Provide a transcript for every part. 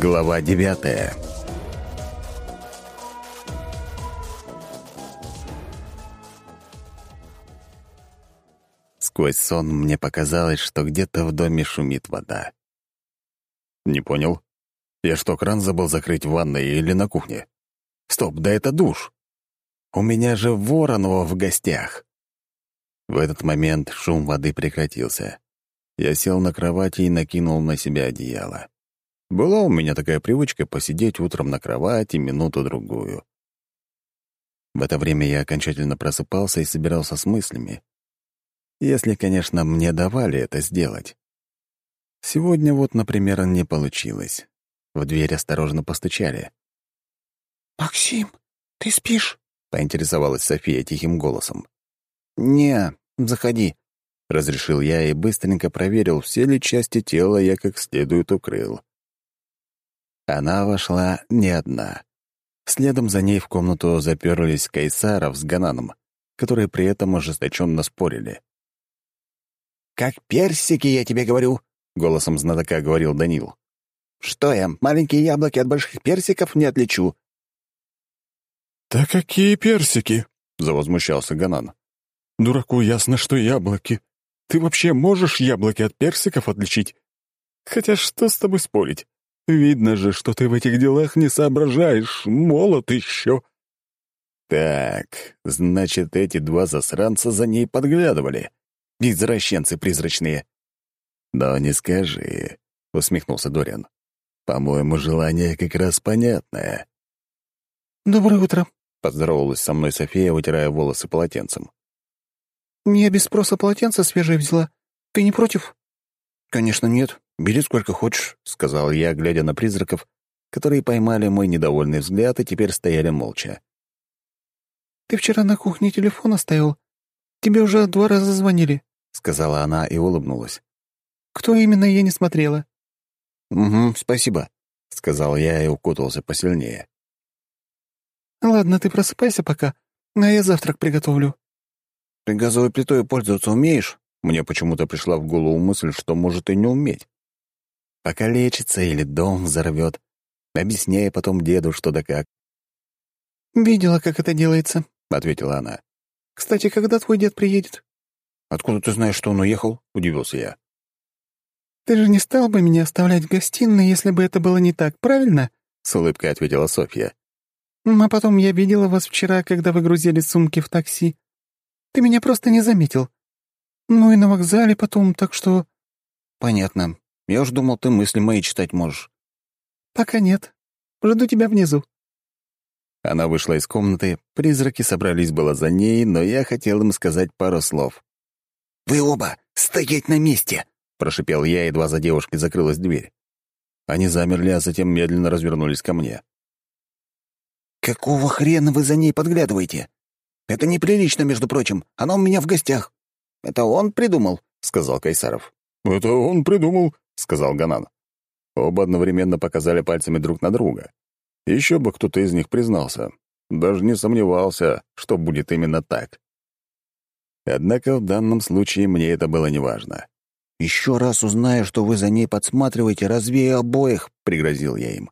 Глава девятая Сквозь сон мне показалось, что где-то в доме шумит вода. Не понял. Я что, кран забыл закрыть в ванной или на кухне? Стоп, да это душ. У меня же Воронова в гостях. В этот момент шум воды прекратился. Я сел на кровати и накинул на себя одеяло. Была у меня такая привычка посидеть утром на кровати минуту-другую. В это время я окончательно просыпался и собирался с мыслями. Если, конечно, мне давали это сделать. Сегодня вот, например, не получилось. В дверь осторожно постучали. «Максим, ты спишь?» — поинтересовалась София тихим голосом. «Не, заходи», — разрешил я и быстренько проверил, все ли части тела я как следует укрыл. Она вошла не одна. Следом за ней в комнату заперлись Кайсаров с Гананом, которые при этом ожесточенно спорили. «Как персики, я тебе говорю», — голосом знатока говорил Данил. «Что я, маленькие яблоки от больших персиков не отличу?» «Да какие персики?» — завозмущался Ганан. «Дураку ясно, что яблоки. Ты вообще можешь яблоки от персиков отличить? Хотя что с тобой спорить? Видно же, что ты в этих делах не соображаешь, молод еще». «Так, значит, эти два засранца за ней подглядывали. Извращенцы призрачные». «Да не скажи», — усмехнулся Дориан. «По-моему, желание как раз понятное». «Доброе утро», — поздоровалась со мной София, вытирая волосы полотенцем. «Я без спроса полотенце свежее взяла. Ты не против?» «Конечно нет. Бери сколько хочешь», — сказал я, глядя на призраков, которые поймали мой недовольный взгляд и теперь стояли молча. «Ты вчера на кухне телефон оставил. Тебе уже два раза звонили», — сказала она и улыбнулась. «Кто именно, я не смотрела». «Угу, спасибо», — сказал я и укутался посильнее. «Ладно, ты просыпайся пока, а я завтрак приготовлю». «Ты газовой плитой пользоваться умеешь?» Мне почему-то пришла в голову мысль, что может и не уметь. Покалечится или дом взорвет. Объясняя потом деду, что да как. «Видела, как это делается», — ответила она. «Кстати, когда твой дед приедет?» «Откуда ты знаешь, что он уехал?» — удивился я. «Ты же не стал бы меня оставлять в гостиной, если бы это было не так, правильно?» — с улыбкой ответила Софья. «А потом я видела вас вчера, когда вы грузили сумки в такси. Ты меня просто не заметил. Ну и на вокзале потом, так что...» «Понятно. Я уж думал, ты мысли мои читать можешь». «Пока нет. Жду тебя внизу». Она вышла из комнаты, призраки собрались было за ней, но я хотел им сказать пару слов. «Вы оба стоять на месте!» — прошипел я, едва за девушкой закрылась дверь. Они замерли, а затем медленно развернулись ко мне. «Какого хрена вы за ней подглядываете? Это неприлично, между прочим. Она у меня в гостях. Это он придумал?» — сказал Кайсаров. «Это он придумал», — сказал Ганан. Оба одновременно показали пальцами друг на друга. Еще бы кто-то из них признался. Даже не сомневался, что будет именно так. Однако в данном случае мне это было неважно. «Еще раз узнаю, что вы за ней подсматриваете, развею обоих», — пригрозил я им.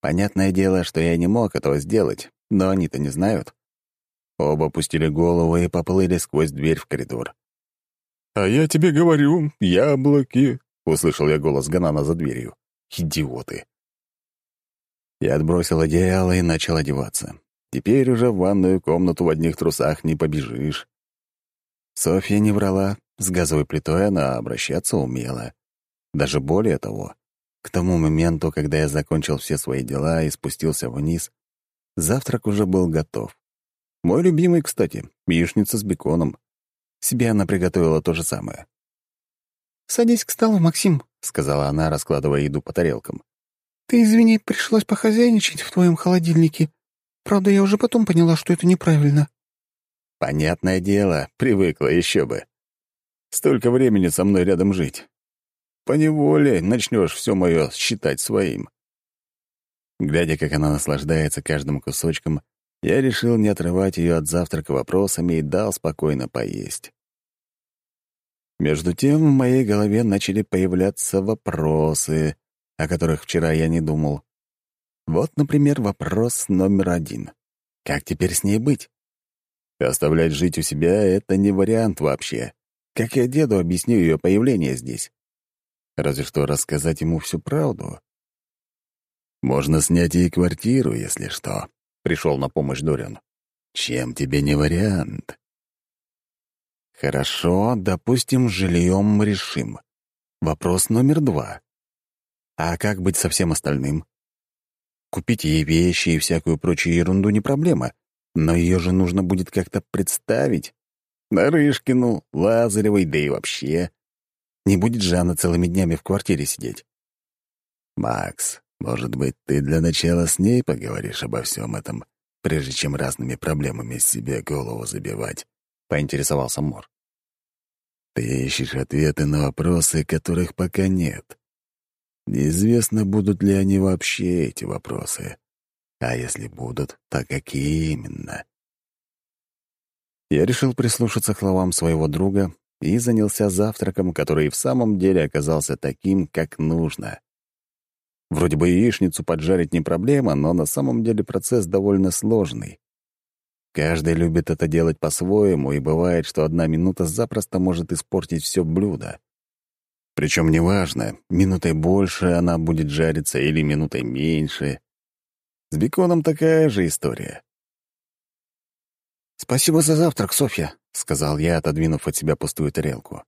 Понятное дело, что я не мог этого сделать, но они-то не знают. Оба опустили голову и поплыли сквозь дверь в коридор. «А я тебе говорю, яблоки!» — услышал я голос Ганана за дверью. «Идиоты!» Я отбросил одеяло и начал одеваться. Теперь уже в ванную комнату в одних трусах не побежишь. Софья не врала, с газовой плитой она обращаться умела. Даже более того, к тому моменту, когда я закончил все свои дела и спустился вниз, завтрак уже был готов. Мой любимый, кстати, яичница с беконом. Себе она приготовила то же самое. «Садись к столу, Максим», — сказала она, раскладывая еду по тарелкам. «Ты, извини, пришлось похозяйничать в твоем холодильнике. Правда, я уже потом поняла, что это неправильно». Понятное дело, привыкла еще бы. Столько времени со мной рядом жить. Поневоле начнешь все мое считать своим. Глядя, как она наслаждается каждым кусочком, я решил не отрывать ее от завтрака вопросами и дал спокойно поесть. Между тем в моей голове начали появляться вопросы, о которых вчера я не думал. Вот, например, вопрос номер один. Как теперь с ней быть? Оставлять жить у себя — это не вариант вообще. Как я деду объясню ее появление здесь? Разве что рассказать ему всю правду. Можно снять ей квартиру, если что. Пришел на помощь Дориан. Чем тебе не вариант? Хорошо, допустим, жильем решим. Вопрос номер два. А как быть со всем остальным? Купить ей вещи и всякую прочую ерунду не проблема, но ее же нужно будет как-то представить. Нарышкину, Лазаревой, да и вообще. Не будет же она целыми днями в квартире сидеть. «Макс, может быть, ты для начала с ней поговоришь обо всем этом, прежде чем разными проблемами себе голову забивать?» — поинтересовался Мор. «Ты ищешь ответы на вопросы, которых пока нет. Неизвестно, будут ли они вообще, эти вопросы. А если будут, то какие именно?» Я решил прислушаться к словам своего друга и занялся завтраком, который в самом деле оказался таким, как нужно. Вроде бы яичницу поджарить не проблема, но на самом деле процесс довольно сложный. Каждый любит это делать по-своему, и бывает, что одна минута запросто может испортить все блюдо. Причем неважно, минутой больше она будет жариться или минутой меньше. С беконом такая же история. «Спасибо за завтрак, Софья», — сказал я, отодвинув от себя пустую тарелку.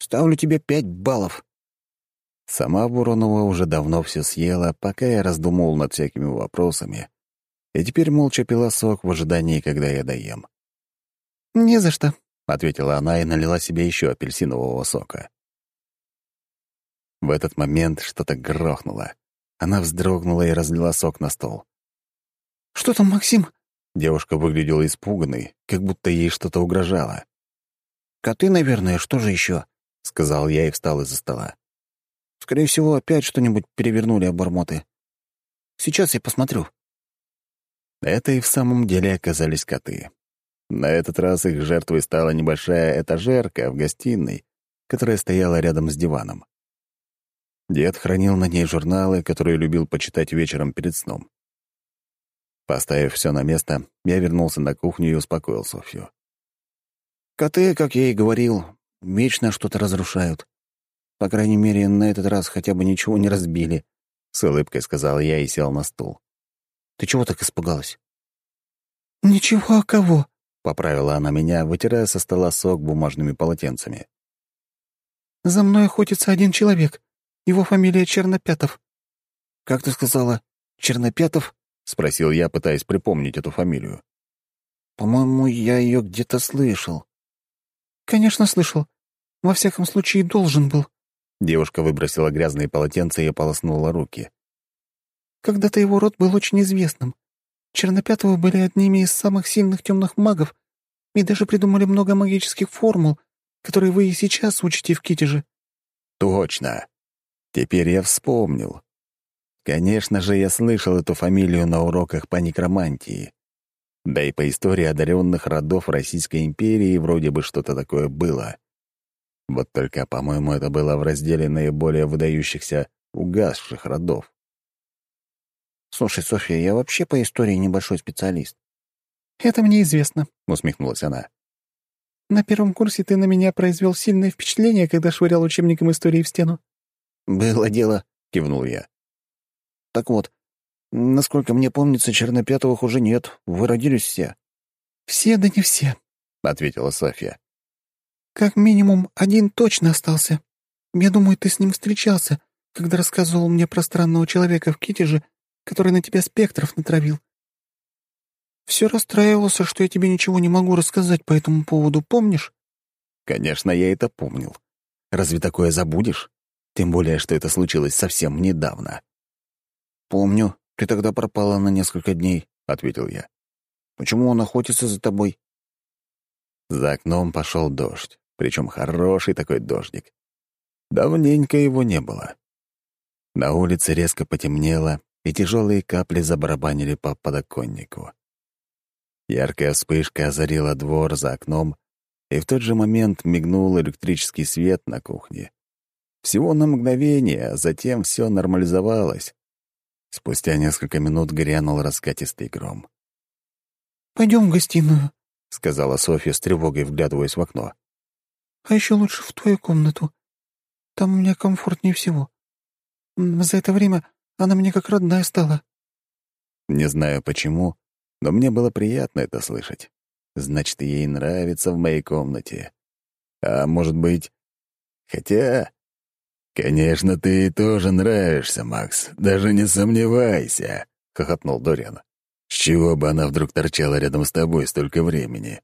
«Ставлю тебе пять баллов». Сама Буронова уже давно все съела, пока я раздумывал над всякими вопросами, и теперь молча пила сок в ожидании, когда я доем. «Не за что», — ответила она и налила себе еще апельсинового сока. В этот момент что-то грохнуло. Она вздрогнула и разлила сок на стол. «Что там, Максим?» Девушка выглядела испуганной, как будто ей что-то угрожало. «Коты, наверное, что же еще? сказал я и встал из-за стола. «Скорее всего, опять что-нибудь перевернули обормоты. Сейчас я посмотрю». Это и в самом деле оказались коты. На этот раз их жертвой стала небольшая этажерка в гостиной, которая стояла рядом с диваном. Дед хранил на ней журналы, которые любил почитать вечером перед сном. Поставив все на место, я вернулся на кухню и успокоил Софью. «Коты, как я и говорил, вечно что-то разрушают. По крайней мере, на этот раз хотя бы ничего не разбили», — с улыбкой сказал я и сел на стул. «Ты чего так испугалась?» «Ничего, а кого?» — поправила она меня, вытирая со стола сок бумажными полотенцами. «За мной охотится один человек. Его фамилия Чернопятов». «Как ты сказала, Чернопятов?» — спросил я, пытаясь припомнить эту фамилию. «По-моему, я ее где-то слышал». «Конечно, слышал. Во всяком случае, должен был». Девушка выбросила грязные полотенца и ополоснула руки. «Когда-то его род был очень известным. Чернопятовы были одними из самых сильных темных магов и даже придумали много магических формул, которые вы и сейчас учите в Китеже». «Точно. Теперь я вспомнил. Конечно же, я слышал эту фамилию на уроках по некромантии. Да и по истории одаренных родов Российской империи вроде бы что-то такое было. Вот только, по-моему, это было в разделе наиболее выдающихся угасших родов. «Слушай, Софья, я вообще по истории небольшой специалист». «Это мне известно», — усмехнулась она. «На первом курсе ты на меня произвел сильное впечатление, когда швырял учебником истории в стену». «Было дело», — кивнул я. Так вот, насколько мне помнится, Чернопятовых уже нет. Вы родились все». «Все, да не все», — ответила Софья. «Как минимум, один точно остался. Я думаю, ты с ним встречался, когда рассказывал мне про странного человека в Китеже, который на тебя спектров натравил. Все расстраивался, что я тебе ничего не могу рассказать по этому поводу, помнишь?» «Конечно, я это помнил. Разве такое забудешь? Тем более, что это случилось совсем недавно». «Помню, ты тогда пропала на несколько дней», — ответил я. «Почему он охотится за тобой?» За окном пошел дождь, причем хороший такой дождик. Давненько его не было. На улице резко потемнело, и тяжелые капли забарабанили по подоконнику. Яркая вспышка озарила двор за окном, и в тот же момент мигнул электрический свет на кухне. Всего на мгновение, а затем все нормализовалось. Спустя несколько минут грянул раскатистый гром. «Пойдем в гостиную», — сказала Софья с тревогой, вглядываясь в окно. «А еще лучше в твою комнату. Там мне комфортнее всего. За это время она мне как родная стала». Не знаю почему, но мне было приятно это слышать. Значит, ей нравится в моей комнате. А может быть... Хотя... «Конечно, ты ей тоже нравишься, Макс, даже не сомневайся», — хохотнул Дориан. «С чего бы она вдруг торчала рядом с тобой столько времени?»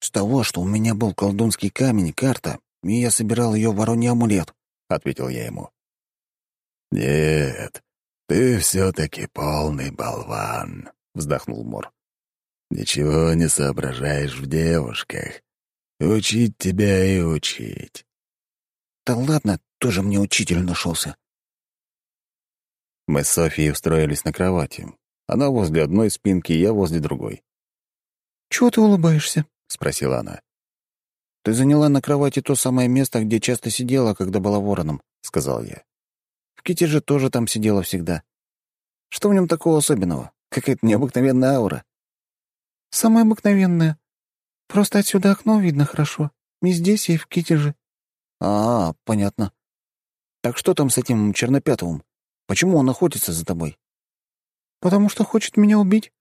«С того, что у меня был колдунский камень, карта, и я собирал ее в вороний амулет», — ответил я ему. «Нет, ты все-таки полный болван», — вздохнул Мор. «Ничего не соображаешь в девушках. Учить тебя и учить». «Да ладно, тоже мне учитель нашелся. Мы с Софией устроились на кровати. Она возле одной спинки, я возле другой. «Чего ты улыбаешься?» — спросила она. «Ты заняла на кровати то самое место, где часто сидела, когда была вороном», — сказал я. «В Ките же тоже там сидела всегда. Что в нем такого особенного? Какая-то необыкновенная аура». «Самая обыкновенная. Просто отсюда окно видно хорошо. И здесь, и в Ките же». «А, понятно. Так что там с этим Чернопятовым? Почему он охотится за тобой?» «Потому что хочет меня убить.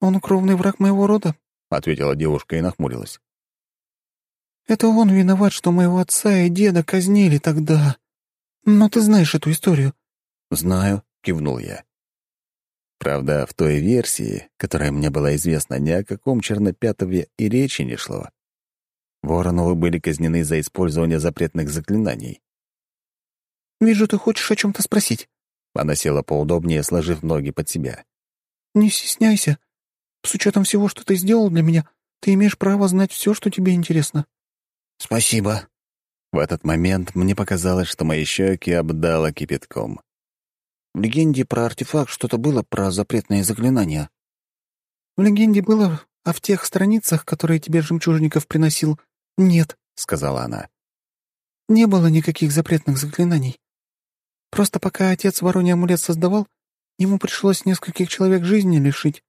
Он кровный враг моего рода», — ответила девушка и нахмурилась. «Это он виноват, что моего отца и деда казнили тогда. Но ты знаешь эту историю». «Знаю», — кивнул я. Правда, в той версии, которая мне была известна, ни о каком Чернопятове и речи не шло. Вороновы были казнены за использование запретных заклинаний. «Вижу, ты хочешь о чем-то спросить». Она села поудобнее, сложив ноги под себя. «Не стесняйся. С учетом всего, что ты сделал для меня, ты имеешь право знать все, что тебе интересно». «Спасибо». В этот момент мне показалось, что мои щеки обдало кипятком. В легенде про артефакт что-то было про запретные заклинания. В легенде было, а в тех страницах, которые тебе жемчужников приносил, нет, — сказала она. Не было никаких запретных заклинаний. Просто пока отец вороний амулет создавал, ему пришлось нескольких человек жизни лишить.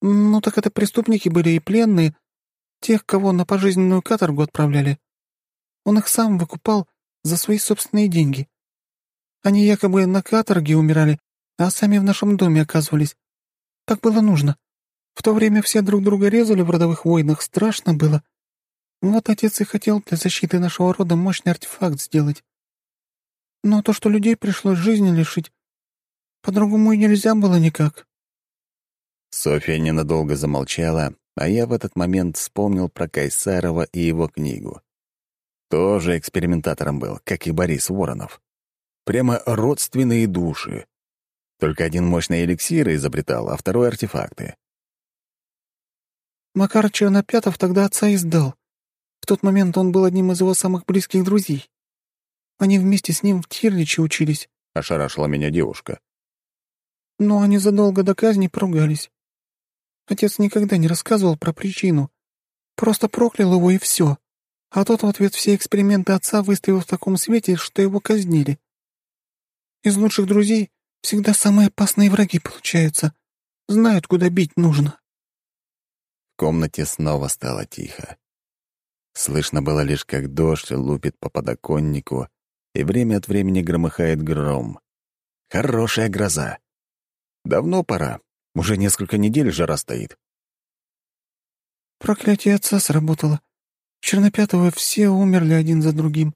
Ну так это преступники были и пленные, тех, кого на пожизненную каторгу отправляли. Он их сам выкупал за свои собственные деньги. Они якобы на каторге умирали, а сами в нашем доме оказывались. Так было нужно. В то время все друг друга резали в родовых войнах, страшно было. Вот отец и хотел для защиты нашего рода мощный артефакт сделать. Но то, что людей пришлось жизни лишить, по-другому и нельзя было никак. Софья ненадолго замолчала, а я в этот момент вспомнил про Кайсарова и его книгу. Тоже экспериментатором был, как и Борис Воронов. Прямо родственные души. Только один мощный эликсир изобретал, а второй — артефакты. Макар Чернопятов тогда отца издал. В тот момент он был одним из его самых близких друзей. Они вместе с ним в Тирличе учились. — ошарашила меня девушка. Но они задолго до казни поругались. Отец никогда не рассказывал про причину. Просто проклял его и все. А тот в ответ все эксперименты отца выставил в таком свете, что его казнили. Из лучших друзей всегда самые опасные враги получаются. Знают, куда бить нужно. В комнате снова стало тихо. Слышно было лишь, как дождь лупит по подоконнику, и время от времени громыхает гром. Хорошая гроза. Давно пора. Уже несколько недель жара стоит. Проклятие отца сработало. Чернопятого все умерли один за другим.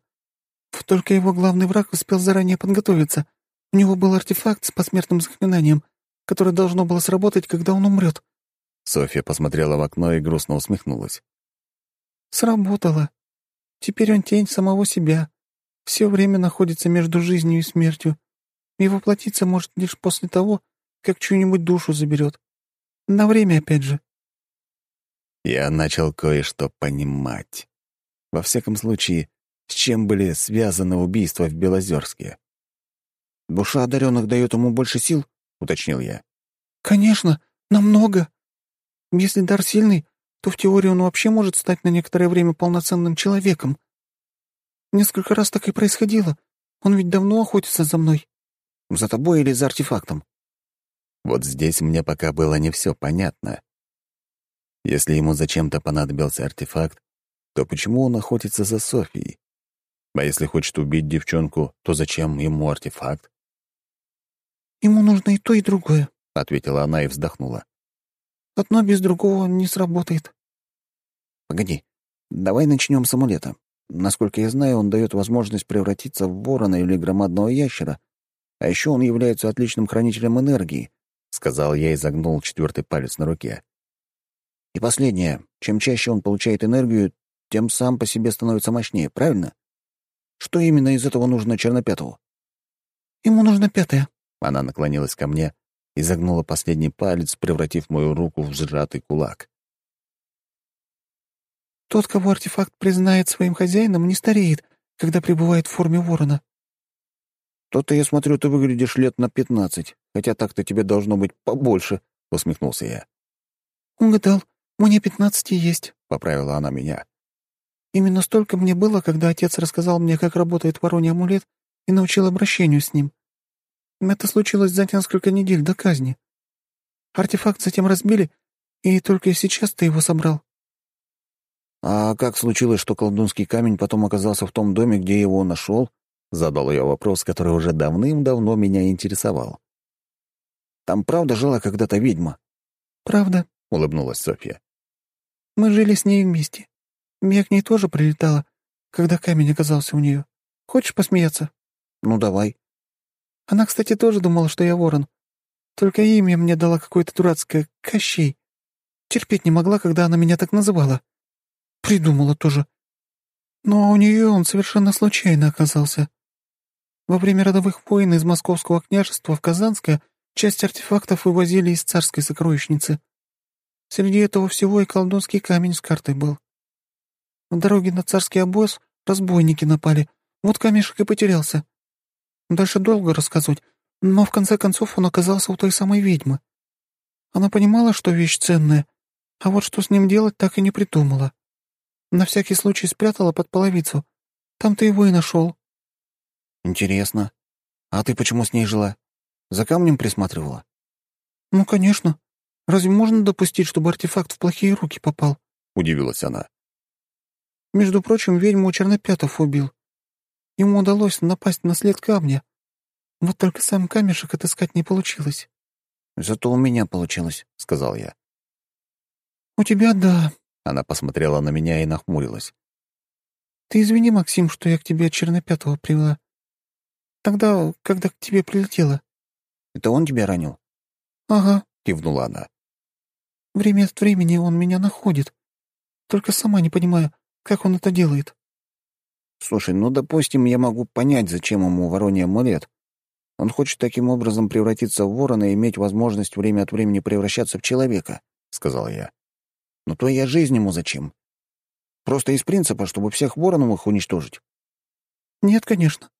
Только его главный враг успел заранее подготовиться. У него был артефакт с посмертным заклинанием, которое должно было сработать, когда он умрет. Софья посмотрела в окно и грустно усмехнулась. Сработало. Теперь он тень самого себя. Все время находится между жизнью и смертью. И воплотиться может лишь после того, как чью-нибудь душу заберет. На время, опять же. Я начал кое-что понимать. Во всяком случае, с чем были связаны убийства в Белозерске. «Душа одаренных дает ему больше сил?» — уточнил я. «Конечно, намного. Если дар сильный, то в теории он вообще может стать на некоторое время полноценным человеком. Несколько раз так и происходило, Он ведь давно охотится за мной. За тобой или за артефактом?» Вот здесь мне пока было не все понятно. Если ему зачем-то понадобился артефакт, то почему он охотится за Софией? А если хочет убить девчонку, то зачем ему артефакт? «Ему нужно и то, и другое», — ответила она и вздохнула. «Одно без другого не сработает». «Погоди, давай начнем с амулета. Насколько я знаю, он дает возможность превратиться в ворона или громадного ящера, а еще он является отличным хранителем энергии», — сказал я и загнул четвертый палец на руке. «И последнее. Чем чаще он получает энергию, тем сам по себе становится мощнее, правильно? Что именно из этого нужно Чернопятову?» «Ему нужно пятое». Она наклонилась ко мне и загнула последний палец, превратив мою руку в сжатый кулак. «Тот, кого артефакт признает своим хозяином, не стареет, когда пребывает в форме ворона. «То-то, я смотрю, ты выглядишь лет на пятнадцать, хотя так-то тебе должно быть побольше», — усмехнулся я. «Угадал, мне пятнадцати есть», — поправила она меня. «Именно столько мне было, когда отец рассказал мне, как работает вороний амулет, и научил обращению с ним. Это случилось за несколько недель до казни. Артефакт затем разбили, и только сейчас ты его собрал». «А как случилось, что колдунский камень потом оказался в том доме, где его нашел?» Задал я вопрос, который уже давным-давно меня интересовал. «Там правда жила когда-то ведьма?» «Правда», — улыбнулась Софья. «Мы жили с ней вместе. Я к ней тоже прилетала, когда камень оказался у нее. Хочешь посмеяться?» «Ну, давай». Она, кстати, тоже думала, что я ворон. Только имя мне дала какое-то дурацкое — Кощей. Терпеть не могла, когда она меня так называла. Придумала тоже. Но у нее он совершенно случайно оказался. Во время родовых войн из Московского княжества в Казанское часть артефактов вывозили из царской сокровищницы. Среди этого всего и колдунский камень с картой был. На дороге на царский обоз разбойники напали, вот камешек и потерялся. Дальше долго рассказывать, но в конце концов он оказался у той самой ведьмы. Она понимала, что вещь ценная, а вот что с ним делать, так и не придумала. На всякий случай спрятала под половицу. Там ты его и нашел. «Интересно. А ты почему с ней жила? За камнем присматривала?» «Ну, конечно. Разве можно допустить, чтобы артефакт в плохие руки попал?» — удивилась она. «Между прочим, ведьму Чернопятов убил. Ему удалось напасть на след камня. Вот только сам камешек отыскать не получилось». «Зато у меня получилось», — сказал я. «У тебя — да». Она посмотрела на меня и нахмурилась. «Ты извини, Максим, что я к тебе Чернопятого привела. Тогда, когда к тебе прилетело». «Это он тебя ранил?» «Ага», — кивнула она. «Время от времени он меня находит. Только сама не понимаю, как он это делает». «Слушай, ну, допустим, я могу понять, зачем ему вороний амулет. Он хочет таким образом превратиться в ворона и иметь возможность время от времени превращаться в человека», — сказал я. «Но твоя жизнь ему зачем? Просто из принципа, чтобы всех вороновых уничтожить?» «Нет, конечно.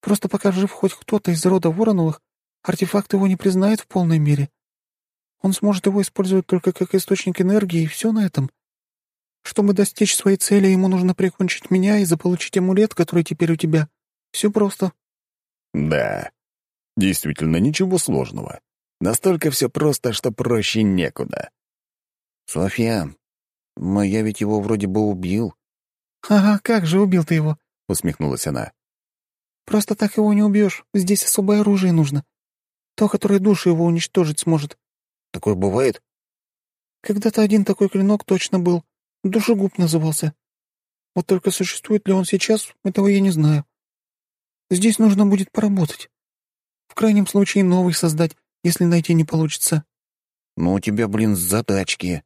Просто пока жив хоть кто-то из рода Вороновых, артефакт его не признает в полной мере. Он сможет его использовать только как источник энергии, и все на этом. Чтобы достичь своей цели, ему нужно прикончить меня и заполучить амулет, который теперь у тебя. Все просто. Да, действительно, ничего сложного. Настолько все просто, что проще некуда. «Софья, но я ведь его вроде бы убил». «Ага, как же убил ты его?» — усмехнулась она. Просто так его не убьешь. Здесь особое оружие нужно. То, которое душу его уничтожить сможет. Такое бывает? Когда-то один такой клинок точно был. Душегуб назывался. Вот только существует ли он сейчас, этого я не знаю. Здесь нужно будет поработать. В крайнем случае новый создать, если найти не получится. Ну, у тебя, блин, задачки.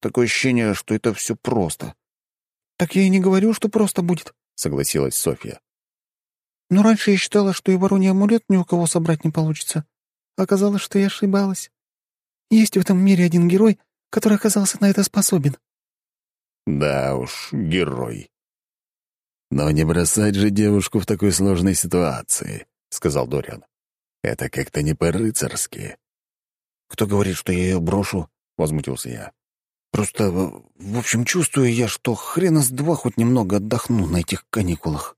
Такое ощущение, что это все просто. Так я и не говорю, что просто будет, — согласилась Софья. Но раньше я считала, что и вороний амулет ни у кого собрать не получится. Оказалось, что я ошибалась. Есть в этом мире один герой, который оказался на это способен. Да уж, герой. Но не бросать же девушку в такой сложной ситуации, сказал Дориан. Это как-то не по-рыцарски. Кто говорит, что я ее брошу? возмутился я. Просто, в общем, чувствую я, что хрена с два хоть немного отдохну на этих каникулах.